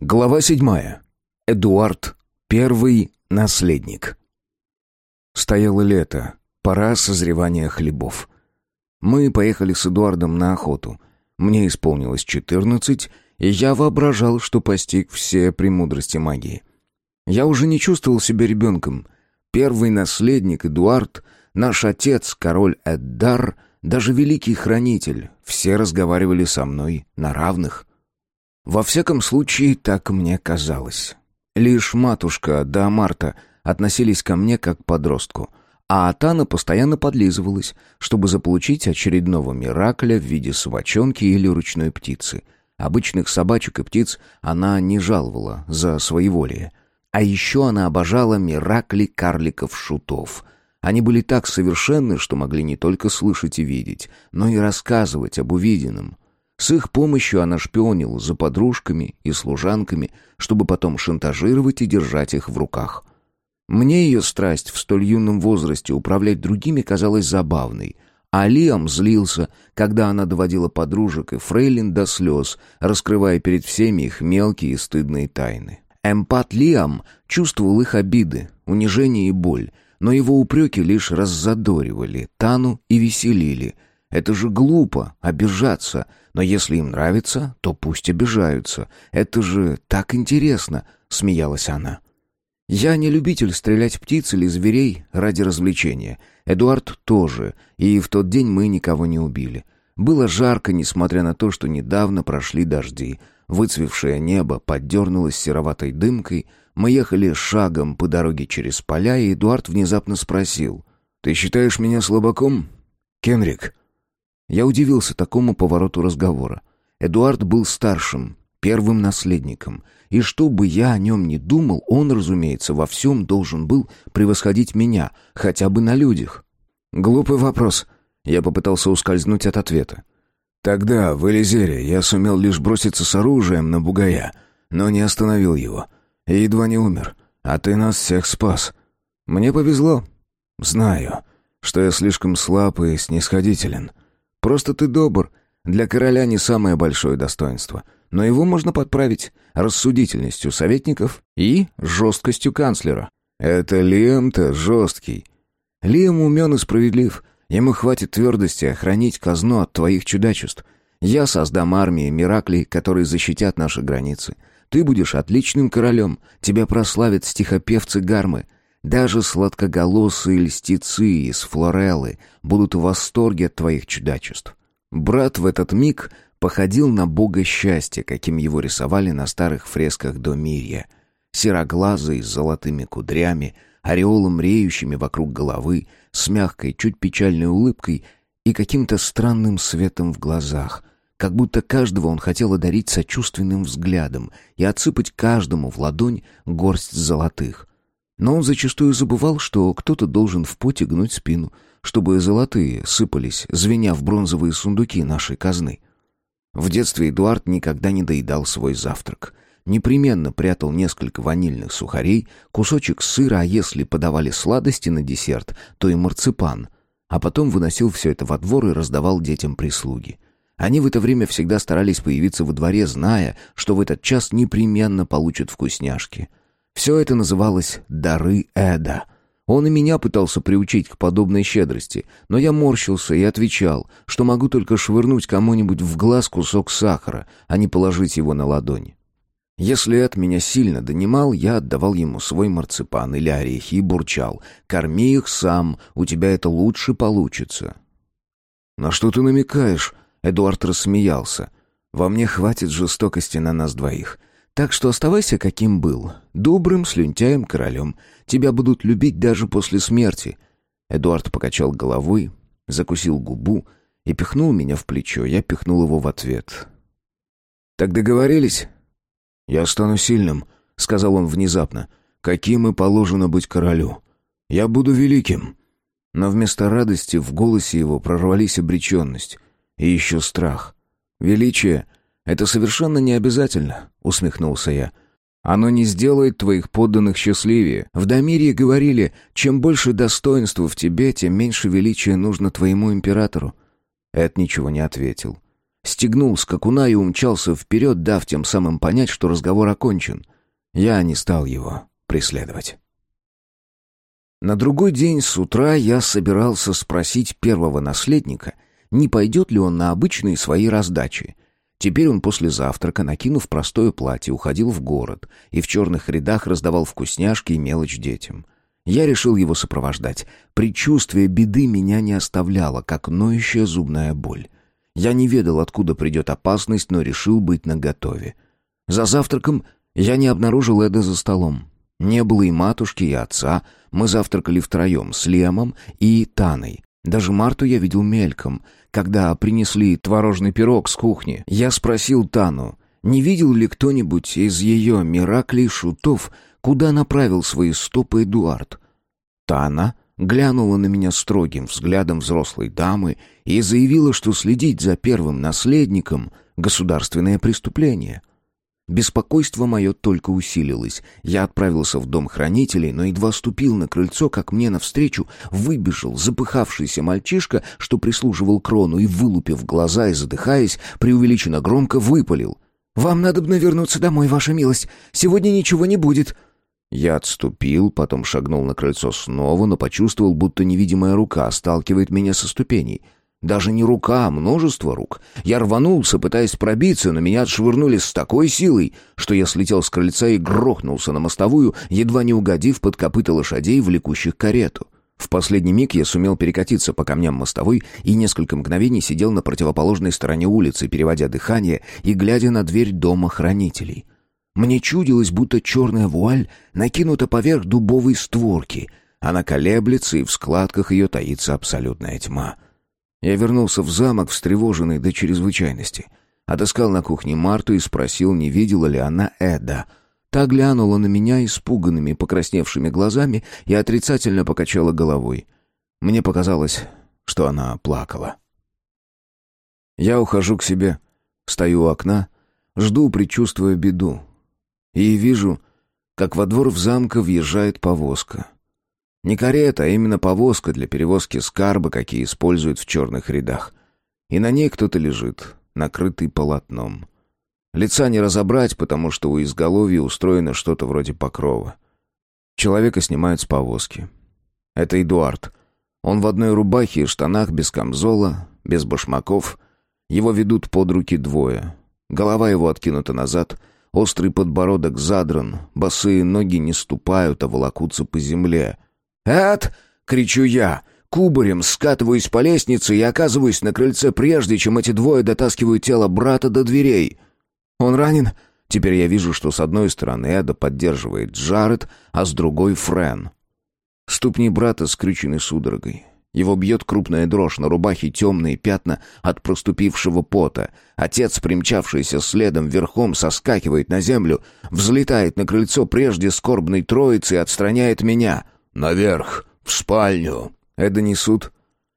Глава седьмая. Эдуард, первый наследник. Стояло лето, пора созревания хлебов. Мы поехали с Эдуардом на охоту. Мне исполнилось четырнадцать, и я воображал, что постиг все премудрости магии. Я уже не чувствовал себя ребенком. Первый наследник Эдуард, наш отец, король Эддар, даже великий хранитель, все разговаривали со мной на равных. Во всяком случае, так мне казалось. Лишь матушка да Марта относились ко мне как к подростку, а Атана постоянно подлизывалась, чтобы заполучить очередного миракля в виде собачонки или ручной птицы. Обычных собачек и птиц она не жаловала за своеволие. А еще она обожала миракли карликов-шутов. Они были так совершенны, что могли не только слышать и видеть, но и рассказывать об увиденном — с их помощью она шпионила за подружками и служанками, чтобы потом шантажировать и держать их в руках. Мне ее страсть в столь юном возрасте управлять другими казалась забавной, а Лиам злился, когда она доводила подружек и фрейлин до слез, раскрывая перед всеми их мелкие и стыдные тайны. Эмпат Лиам чувствовал их обиды, унижение и боль, но его упреки лишь раззадоривали Тану и веселили. Это же глупо — обижаться — но если им нравится, то пусть обижаются. Это же так интересно, смеялась она. Я не любитель стрелять птиц или зверей ради развлечения. Эдуард тоже, и в тот день мы никого не убили. Было жарко, несмотря на то, что недавно прошли дожди. Выцвевшее небо поддернулось сероватой дымкой. Мы ехали шагом по дороге через поля, и Эдуард внезапно спросил. «Ты считаешь меня слабаком, Кенрик?» Я удивился такому повороту разговора. Эдуард был старшим, первым наследником, и что бы я о нем ни думал, он, разумеется, во всем должен был превосходить меня, хотя бы на людях. Глупый вопрос. Я попытался ускользнуть от ответа. Тогда, в Элизере, я сумел лишь броситься с оружием на бугая, но не остановил его. И едва не умер. А ты нас всех спас. Мне повезло. Знаю, что я слишком слаб и снисходителен. Просто ты добр. Для короля не самое большое достоинство. Но его можно подправить рассудительностью советников и жесткостью канцлера. Это Лиам-то жесткий. Лиам умен и справедлив. Ему хватит твердости охранить казну от твоих чудачеств. Я создам армии Мираклей, которые защитят наши границы. Ты будешь отличным королем. Тебя прославят стихопевцы Гармы. Даже сладкоголосые льстецы из Флореллы будут в восторге от твоих чудачеств. Брат в этот миг походил на бога счастья, каким его рисовали на старых фресках до Мирья. Сероглазый, с золотыми кудрями, ореолом реющими вокруг головы, с мягкой, чуть печальной улыбкой и каким-то странным светом в глазах, как будто каждого он хотел одарить сочувственным взглядом и отсыпать каждому в ладонь горсть золотых. Но он зачастую забывал, что кто-то должен в поте гнуть спину, чтобы золотые сыпались, звеня в бронзовые сундуки нашей казны. В детстве Эдуард никогда не доедал свой завтрак. Непременно прятал несколько ванильных сухарей, кусочек сыра, а если подавали сладости на десерт, то и марципан. А потом выносил все это во двор и раздавал детям прислуги. Они в это время всегда старались появиться во дворе, зная, что в этот час непременно получат вкусняшки. Все это называлось «дары Эда». Он и меня пытался приучить к подобной щедрости, но я морщился и отвечал, что могу только швырнуть кому-нибудь в глаз кусок сахара, а не положить его на ладонь. Если Эд меня сильно донимал, я отдавал ему свой марципан или орехи и бурчал. «Корми их сам, у тебя это лучше получится». «На что ты намекаешь?» — Эдуард рассмеялся. «Во мне хватит жестокости на нас двоих. Так что оставайся каким был, добрым, слюнтяем, королем. Тебя будут любить даже после смерти». Эдуард покачал головой, закусил губу и пихнул меня в плечо. Я пихнул его в ответ. «Так договорились?» «Я стану сильным», — сказал он внезапно. «Каким и положено быть королю. Я буду великим». Но вместо радости в голосе его прорвались обреченность и еще страх. Величие — «Это совершенно не обязательно», — усмехнулся я. «Оно не сделает твоих подданных счастливее. В Дамирии говорили, чем больше достоинства в тебе, тем меньше величия нужно твоему императору». Эд ничего не ответил. стегнул скакуна и умчался вперед, дав тем самым понять, что разговор окончен. Я не стал его преследовать. На другой день с утра я собирался спросить первого наследника, не пойдет ли он на обычные свои раздачи. Теперь он после завтрака, накинув простое платье, уходил в город и в черных рядах раздавал вкусняшки и мелочь детям. Я решил его сопровождать. Предчувствие беды меня не оставляло, как ноющая зубная боль. Я не ведал, откуда придет опасность, но решил быть наготове. За завтраком я не обнаружил Эда за столом. Не было и матушки, и отца. Мы завтракали втроем, с Лемом и Таной. Даже Марту я видел мельком. Когда принесли творожный пирог с кухни, я спросил Тану, не видел ли кто-нибудь из ее Мираклей шутов, куда направил свои стопы Эдуард. Тана глянула на меня строгим взглядом взрослой дамы и заявила, что следить за первым наследником — государственное преступление. Беспокойство мое только усилилось. Я отправился в дом хранителей, но едва ступил на крыльцо, как мне навстречу выбежал запыхавшийся мальчишка, что прислуживал крону, и, вылупив глаза и задыхаясь, преувеличенно громко выпалил. «Вам надо бы вернуться домой, ваша милость. Сегодня ничего не будет». Я отступил, потом шагнул на крыльцо снова, но почувствовал, будто невидимая рука сталкивает меня со ступеней. Даже не рука, а множество рук. Я рванулся, пытаясь пробиться, но меня отшвырнули с такой силой, что я слетел с крыльца и грохнулся на мостовую, едва не угодив под копыта лошадей, влекущих карету. В последний миг я сумел перекатиться по камням мостовой и несколько мгновений сидел на противоположной стороне улицы, переводя дыхание и глядя на дверь дома хранителей — мне чудилось, будто черная вуаль накинута поверх дубовой створки. Она колеблется, и в складках ее таится абсолютная тьма. Я вернулся в замок, встревоженный до чрезвычайности. Отыскал на кухне Марту и спросил, не видела ли она Эда. Та глянула на меня испуганными, покрасневшими глазами и отрицательно покачала головой. Мне показалось, что она плакала. Я ухожу к себе, стою у окна, жду, предчувствуя беду и вижу, как во двор в замка въезжает повозка. Не карета, а именно повозка для перевозки скарба, какие используют в черных рядах. И на ней кто-то лежит, накрытый полотном. Лица не разобрать, потому что у изголовья устроено что-то вроде покрова. Человека снимают с повозки. Это Эдуард. Он в одной рубахе и штанах, без камзола, без башмаков. Его ведут под руки двое. Голова его откинута назад — Острый подбородок задран, босые ноги не ступают, а волокутся по земле. «Эд!» — кричу я. Кубарем скатываюсь по лестнице и оказываюсь на крыльце прежде, чем эти двое дотаскивают тело брата до дверей. «Он ранен?» Теперь я вижу, что с одной стороны Эда поддерживает Джаред, а с другой — Френ. Ступни брата скрючены судорогой. Его бьет крупная дрожь, на рубахе темные пятна от проступившего пота. Отец, примчавшийся следом верхом, соскакивает на землю, взлетает на крыльцо прежде скорбной троицы и отстраняет меня. «Наверх, в спальню!» Эда несут.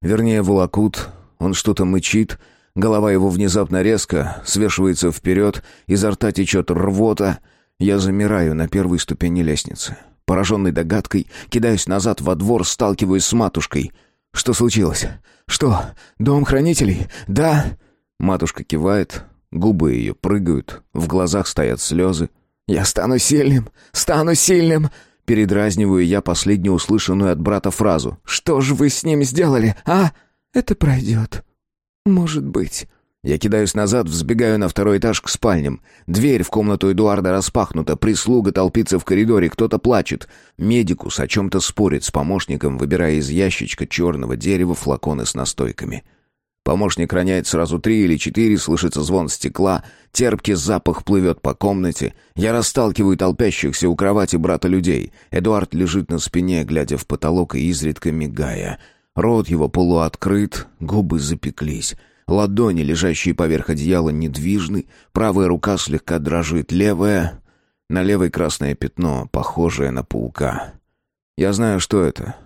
Вернее, волокут. Он что-то мычит. Голова его внезапно резко свешивается вперед, изо рта течет рвота. Я замираю на первой ступени лестницы. Пораженный догадкой, кидаюсь назад во двор, сталкиваюсь с матушкой — «Что случилось? Что, дом хранителей? Да?» Матушка кивает, губы ее прыгают, в глазах стоят слезы. «Я стану сильным! Стану сильным!» Передразниваю я последнюю услышанную от брата фразу. «Что же вы с ним сделали, а?» «Это пройдет. Может быть». Я кидаюсь назад, взбегаю на второй этаж к спальням. Дверь в комнату Эдуарда распахнута, прислуга толпится в коридоре, кто-то плачет. Медикус о чем-то спорит с помощником, выбирая из ящичка черного дерева флаконы с настойками. Помощник роняет сразу три или четыре, слышится звон стекла, терпкий запах плывет по комнате. Я расталкиваю толпящихся у кровати брата людей. Эдуард лежит на спине, глядя в потолок и изредка мигая. Рот его полуоткрыт, губы запеклись. Ладони, лежащие поверх одеяла, недвижны, правая рука слегка дрожит, левая... На левой красное пятно, похожее на паука. Я знаю, что это.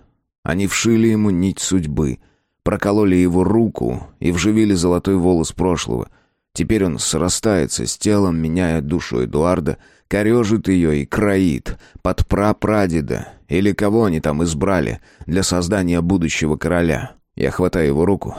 Они вшили ему нить судьбы, прокололи его руку и вживили золотой волос прошлого. Теперь он срастается с телом, меняя душу Эдуарда, корежит ее и кроит под прапрадеда или кого они там избрали для создания будущего короля. Я хватаю его руку,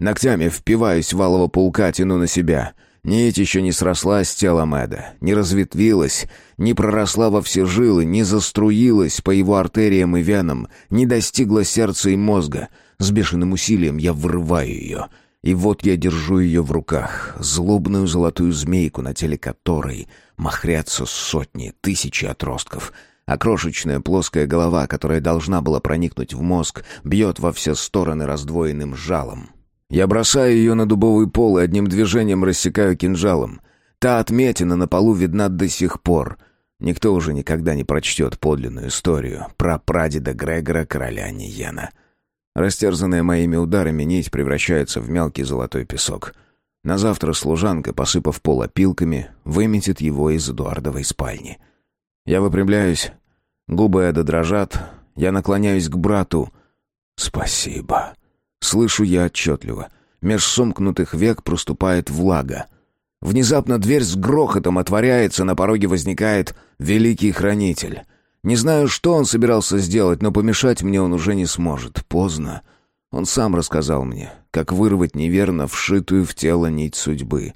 Ногтями впиваюсь в алого паука, тяну на себя. Нить еще не срослась с телом Эда, не разветвилась, не проросла во все жилы, не заструилась по его артериям и венам, не достигла сердца и мозга. С бешеным усилием я вырываю ее. И вот я держу ее в руках, злобную золотую змейку, на теле которой махрятся сотни, тысячи отростков — а крошечная плоская голова, которая должна была проникнуть в мозг, бьет во все стороны раздвоенным жалом. Я бросаю ее на дубовый пол и одним движением рассекаю кинжалом. Та отметина на полу видна до сих пор. Никто уже никогда не прочтет подлинную историю про прадеда Грегора, короля Ниена. Растерзанная моими ударами нить превращается в мелкий золотой песок. На завтра служанка, посыпав пол опилками, выметит его из Эдуардовой спальни. Я выпрямляюсь, губы Эда дрожат, я наклоняюсь к брату. «Спасибо». Слышу я отчетливо. Меж сомкнутых век проступает влага. Внезапно дверь с грохотом отворяется, на пороге возникает великий хранитель. Не знаю, что он собирался сделать, но помешать мне он уже не сможет. Поздно. Он сам рассказал мне, как вырвать неверно вшитую в тело нить судьбы.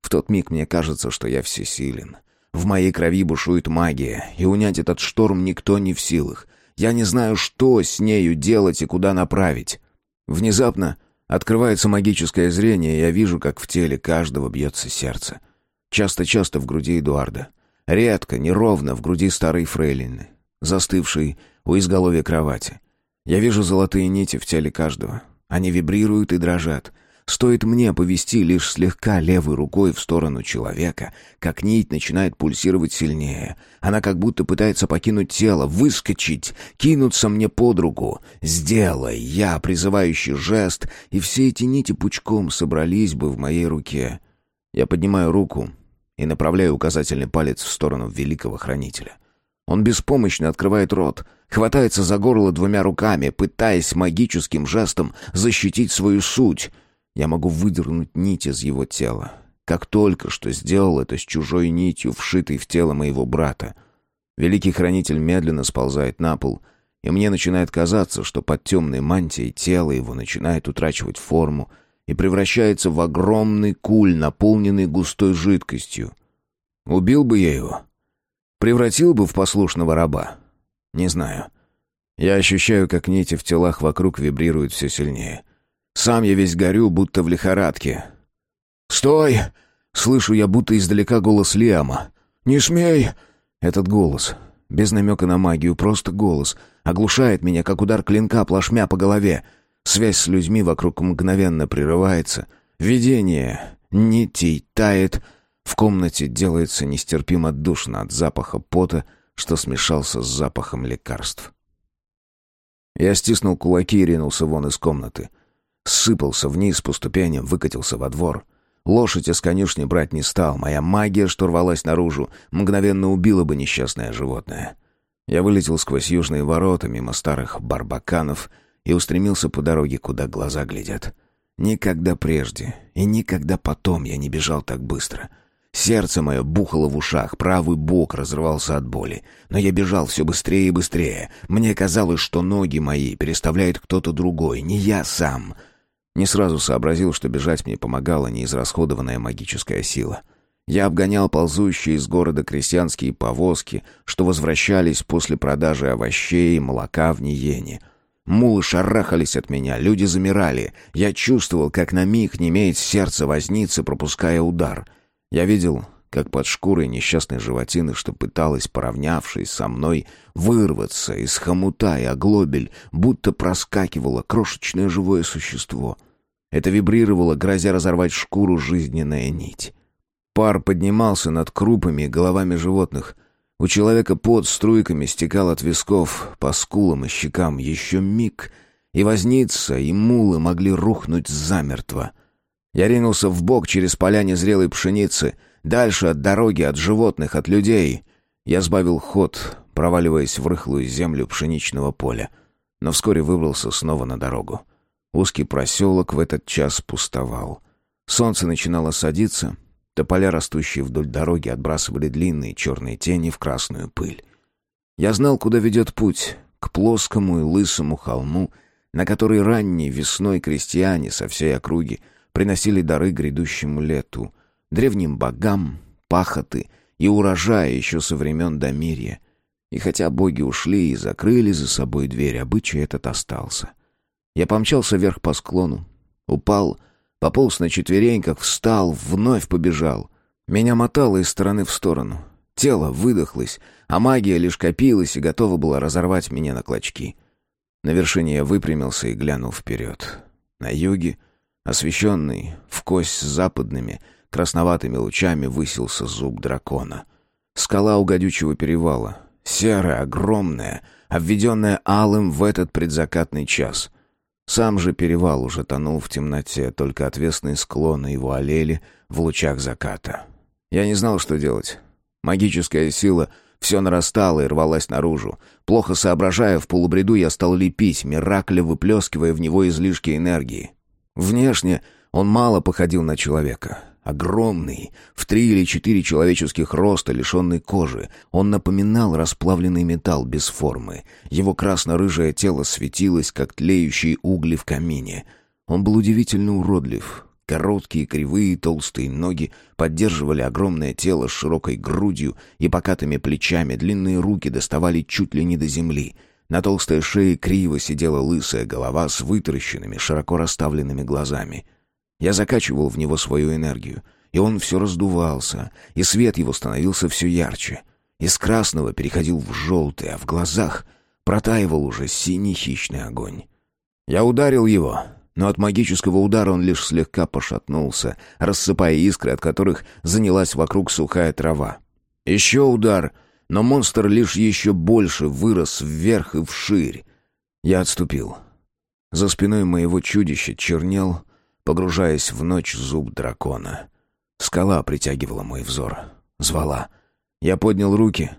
В тот миг мне кажется, что я всесилен. В моей крови бушует магия, и унять этот шторм никто не в силах. Я не знаю, что с нею делать и куда направить. Внезапно открывается магическое зрение, и я вижу, как в теле каждого бьется сердце. Часто-часто в груди Эдуарда. Редко, неровно в груди старой фрейлины, застывшей у изголовья кровати. Я вижу золотые нити в теле каждого. Они вибрируют и дрожат — Стоит мне повести лишь слегка левой рукой в сторону человека, как нить начинает пульсировать сильнее. Она как будто пытается покинуть тело, выскочить, кинуться мне под руку. «Сделай!» Я, призывающий жест, и все эти нити пучком собрались бы в моей руке. Я поднимаю руку и направляю указательный палец в сторону великого хранителя. Он беспомощно открывает рот, хватается за горло двумя руками, пытаясь магическим жестом защитить свою суть — я могу выдернуть нить из его тела. Как только что сделал это с чужой нитью, вшитой в тело моего брата. Великий хранитель медленно сползает на пол, и мне начинает казаться, что под темной мантией тело его начинает утрачивать форму и превращается в огромный куль, наполненный густой жидкостью. Убил бы я его? Превратил бы в послушного раба? Не знаю. Я ощущаю, как нити в телах вокруг вибрируют все сильнее. Сам я весь горю, будто в лихорадке. «Стой!» — слышу я будто издалека голос Лиама. «Не смей!» Этот голос, без намека на магию, просто голос, оглушает меня, как удар клинка плашмя по голове. Связь с людьми вокруг мгновенно прерывается. Видение нитей тает. В комнате делается нестерпимо душно от запаха пота, что смешался с запахом лекарств. Я стиснул кулаки и ринулся вон из комнаты. Сыпался вниз по ступеням, выкатился во двор. Лошадь из конюшни брать не стал. Моя магия, что рвалась наружу, мгновенно убила бы несчастное животное. Я вылетел сквозь южные ворота, мимо старых барбаканов, и устремился по дороге, куда глаза глядят. Никогда прежде и никогда потом я не бежал так быстро. Сердце мое бухало в ушах, правый бок разрывался от боли. Но я бежал все быстрее и быстрее. Мне казалось, что ноги мои переставляет кто-то другой, не я сам — не сразу сообразил, что бежать мне помогала неизрасходованная магическая сила. Я обгонял ползущие из города крестьянские повозки, что возвращались после продажи овощей и молока в Ниене. Мулы шарахались от меня, люди замирали. Я чувствовал, как на миг не имеет сердце возницы, пропуская удар. Я видел, как под шкурой несчастной животины, что пыталась, поравнявшись со мной, вырваться из хомута и оглобель, будто проскакивало крошечное живое существо. Это вибрировало, грозя разорвать шкуру жизненная нить. Пар поднимался над крупами и головами животных. У человека под струйками стекал от висков по скулам и щекам еще миг, и возница, и мулы могли рухнуть замертво. Я ринулся в бок через поля незрелой пшеницы, дальше от дороги, от животных, от людей. Я сбавил ход, проваливаясь в рыхлую землю пшеничного поля, но вскоре выбрался снова на дорогу. Узкий проселок в этот час пустовал. Солнце начинало садиться, тополя, растущие вдоль дороги, отбрасывали длинные черные тени в красную пыль. Я знал, куда ведет путь, к плоскому и лысому холму, на который ранней весной крестьяне со всей округи приносили дары грядущему лету, древним богам, пахоты и урожая еще со времен Домирья. И хотя боги ушли и закрыли за собой дверь, обычай этот остался. Я помчался вверх по склону, упал, пополз на четвереньках, встал, вновь побежал. Меня мотало из стороны в сторону. Тело выдохлось, а магия лишь копилась и готова была разорвать меня на клочки. На вершине я выпрямился и глянул вперед. На юге, освещенный в кость западными, красноватыми лучами, высился зуб дракона. Скала у гадючего перевала, серая, огромная, обведенная алым в этот предзакатный час. Сам же перевал уже тонул в темноте, только отвесные склоны его олели в лучах заката. Я не знал, что делать. Магическая сила все нарастала и рвалась наружу. Плохо соображая, в полубреду я стал лепить, Миракля выплескивая в него излишки энергии. Внешне он мало походил на человека. Огромный, в три или четыре человеческих роста, лишенный кожи, он напоминал расплавленный металл без формы. Его красно-рыжее тело светилось, как тлеющие угли в камине. Он был удивительно уродлив. Короткие, кривые, толстые ноги поддерживали огромное тело с широкой грудью и покатыми плечами, длинные руки доставали чуть ли не до земли. На толстой шее криво сидела лысая голова с вытаращенными, широко расставленными глазами — я закачивал в него свою энергию, и он все раздувался, и свет его становился все ярче. Из красного переходил в желтый, а в глазах протаивал уже синий хищный огонь. Я ударил его, но от магического удара он лишь слегка пошатнулся, рассыпая искры, от которых занялась вокруг сухая трава. Еще удар, но монстр лишь еще больше вырос вверх и вширь. Я отступил. За спиной моего чудища чернел погружаясь в ночь зуб дракона. Скала притягивала мой взор, звала. Я поднял руки.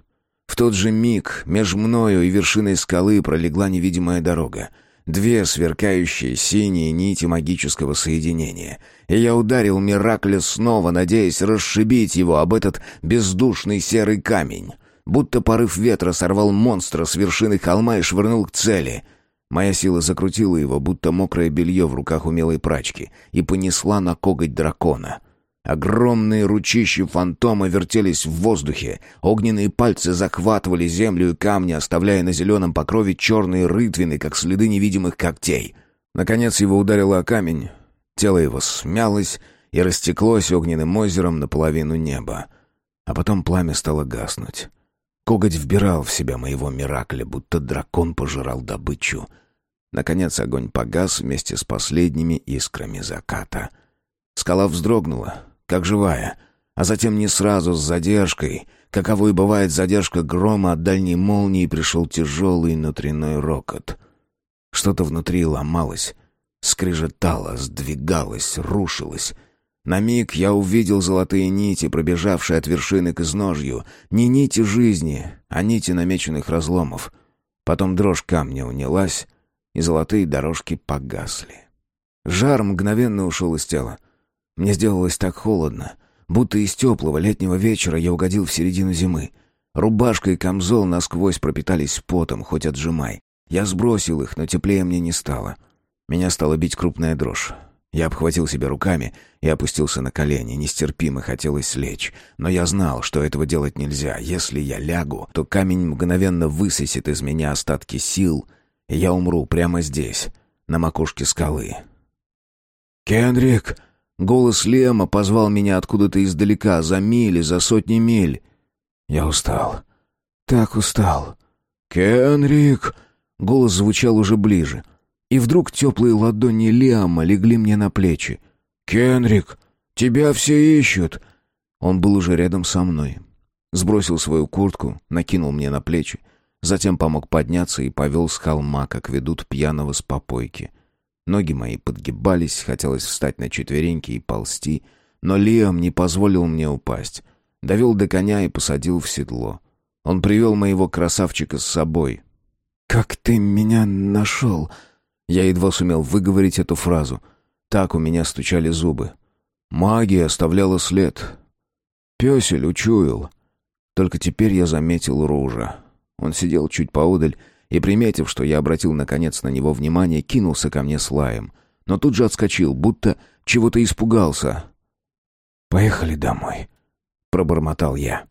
В тот же миг между мною и вершиной скалы пролегла невидимая дорога. Две сверкающие синие нити магического соединения. И я ударил Миракля снова, надеясь расшибить его об этот бездушный серый камень. Будто порыв ветра сорвал монстра с вершины холма и швырнул к цели — Моя сила закрутила его, будто мокрое белье в руках умелой прачки, и понесла на коготь дракона. Огромные ручищи фантома вертелись в воздухе, огненные пальцы захватывали землю и камни, оставляя на зеленом покрове черные рытвины, как следы невидимых когтей. Наконец его ударило о камень, тело его смялось и растеклось огненным озером наполовину неба. А потом пламя стало гаснуть. Коготь вбирал в себя моего Миракля, будто дракон пожирал добычу. Наконец огонь погас вместе с последними искрами заката. Скала вздрогнула, как живая, а затем не сразу, с задержкой, каковой бывает задержка грома от дальней молнии, пришел тяжелый внутренний рокот. Что-то внутри ломалось, скрежетало, сдвигалось, рушилось — на миг я увидел золотые нити, пробежавшие от вершины к изножью. Не нити жизни, а нити намеченных разломов. Потом дрожь камня унялась, и золотые дорожки погасли. Жар мгновенно ушел из тела. Мне сделалось так холодно, будто из теплого летнего вечера я угодил в середину зимы. Рубашка и камзол насквозь пропитались потом, хоть отжимай. Я сбросил их, но теплее мне не стало. Меня стала бить крупная дрожь. Я обхватил себя руками и опустился на колени. Нестерпимо хотелось лечь. Но я знал, что этого делать нельзя. Если я лягу, то камень мгновенно высосет из меня остатки сил, и я умру прямо здесь, на макушке скалы. «Кенрик!» Голос Лема позвал меня откуда-то издалека, за мили, за сотни миль. Я устал. Так устал. «Кенрик!» Голос звучал уже ближе. И вдруг теплые ладони Лиама легли мне на плечи. «Кенрик, тебя все ищут!» Он был уже рядом со мной. Сбросил свою куртку, накинул мне на плечи, затем помог подняться и повел с холма, как ведут пьяного с попойки. Ноги мои подгибались, хотелось встать на четвереньки и ползти, но Лиам не позволил мне упасть. Довел до коня и посадил в седло. Он привел моего красавчика с собой. «Как ты меня нашел?» Я едва сумел выговорить эту фразу. Так у меня стучали зубы. Магия оставляла след. Пёсель учуял. Только теперь я заметил Ружа. Он сидел чуть поодаль и, приметив, что я обратил наконец на него внимание, кинулся ко мне с лаем. Но тут же отскочил, будто чего-то испугался. «Поехали домой», — пробормотал я.